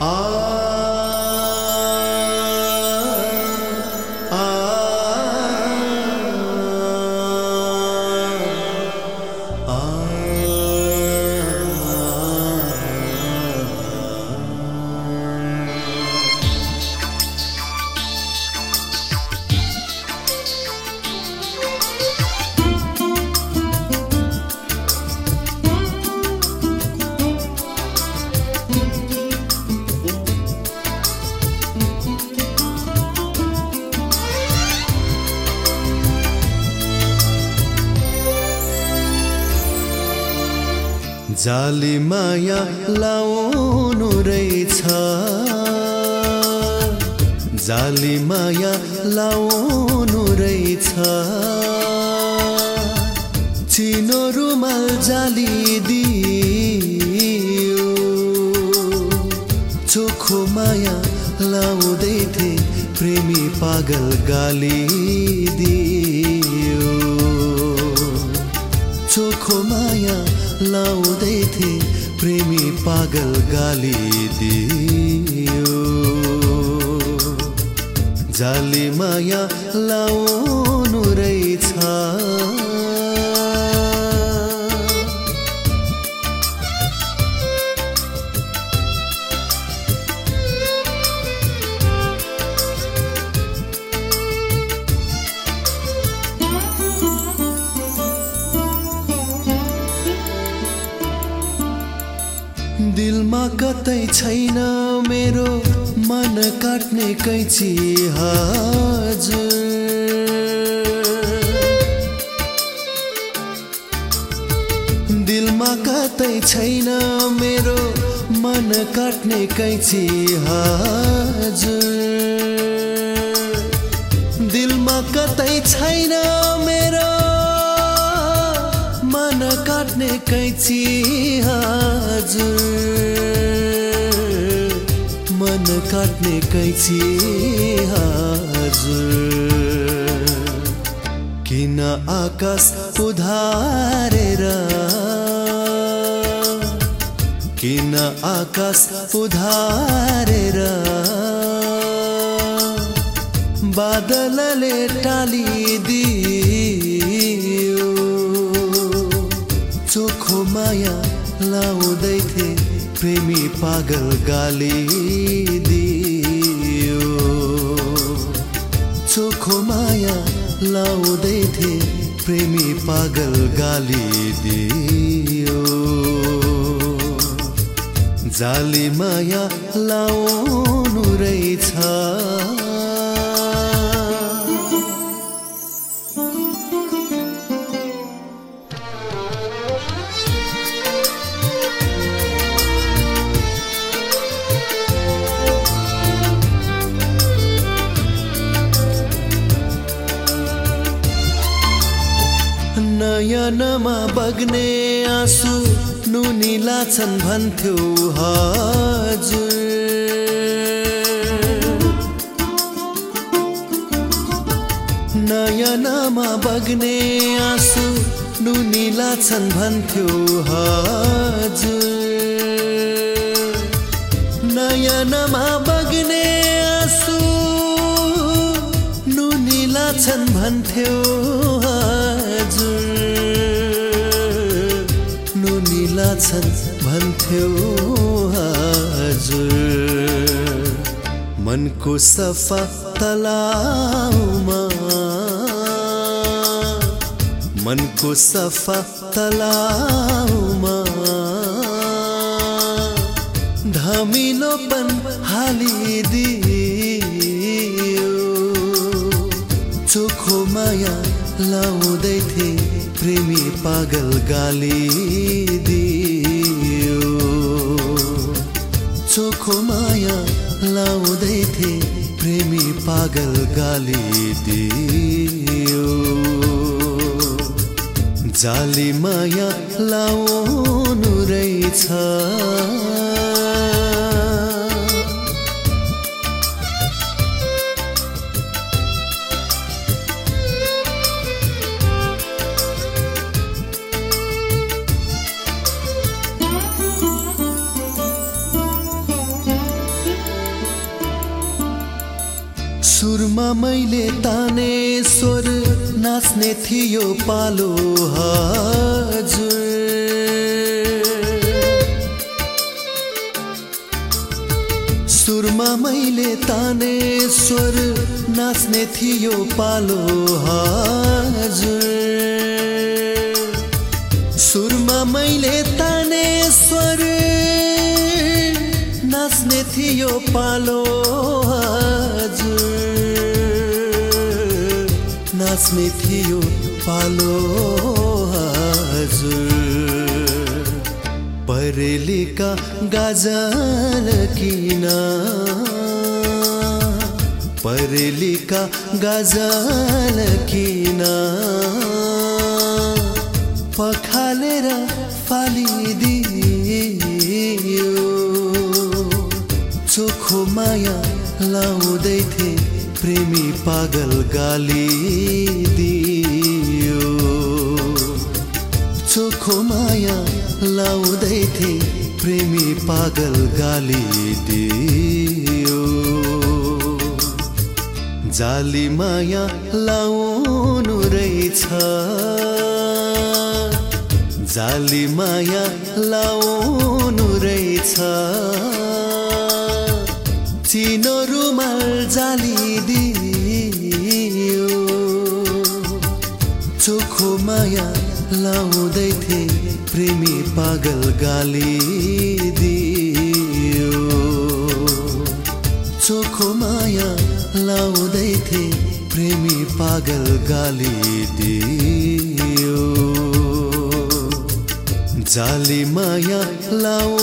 Ah. जाली माया लाउनु रहेछ। जाली माया लाउनु रहेछ। चिनो रुमाल जाली दियो। चोखो माया लाउँदै थिए प्रेमी पागल गाली दियो। लाउँदै थिए प्रेमी पागल गाली दियो। जाली माया लाउनु रहेछ। कतै छैन मेरो मन काट्ने कैची हजुर दिलमा कतै छैन मेरो मन काट्ने कैची हजुर दिलमा कतै छैन मेरो मन काट्ने कैची हजुर काट्ने कैची हजुर। किन आकाश उधारेर? किन आकाश उधारेर? बादलले टालिदियो। चोखो माया लाउँदै थिए। प्रेमी पागल गाली दियो। चोखो माया लाउँदै थिए प्रेमी पागल गाली दियो। जाली माया लाउनु रहेछ। नयनमा बग्ने आँसु नुनिला छन् भन्थ्यो हजुर। नयनमा बग्ने आँसु नुनिला छन् भन्थ्यो हजुर। नयनमा बग्ने आँसु नुनिला छन् भन्थ्यो छन् भन्थ्यो हजुर। मनको सफा तलाउमा। मनको सफा तलाउमा। धमिलोपन हालिदियो। चोखो माया लाउँदै थिए प्रेमी पागल गाली थिए प्रेमी पागल गाली दियो। जाली माया लाउनु रहेछ। सुरमा मैले ताने स्वर नाच्ने थियो पालो हजुर। सुरमा मैले ताने स्वर नाच्ने थियो पालो हजुर। सुरमा मैले ताने स्वर नाच्ने थियो पालो नाच्ने थियो पालो हजुर। परेलीका गाजल किन? परेलीका गाजल किन? पखालेर फालिदियो। चोखो माया लाउँदै थिए प्रेमी पागल गाली दियो। चोखो माया लाउँदै थिए प्रेमी पागल गाली दियो। जाली माया लाउनु रहेछ। जाली माया लाउनु रहेछ। लाउँदै थिए प्रेमी पागल गाली दियो। चोखो माया लाउँदै थिए प्रेमी पागल गाली दियो। जाली माया लाउ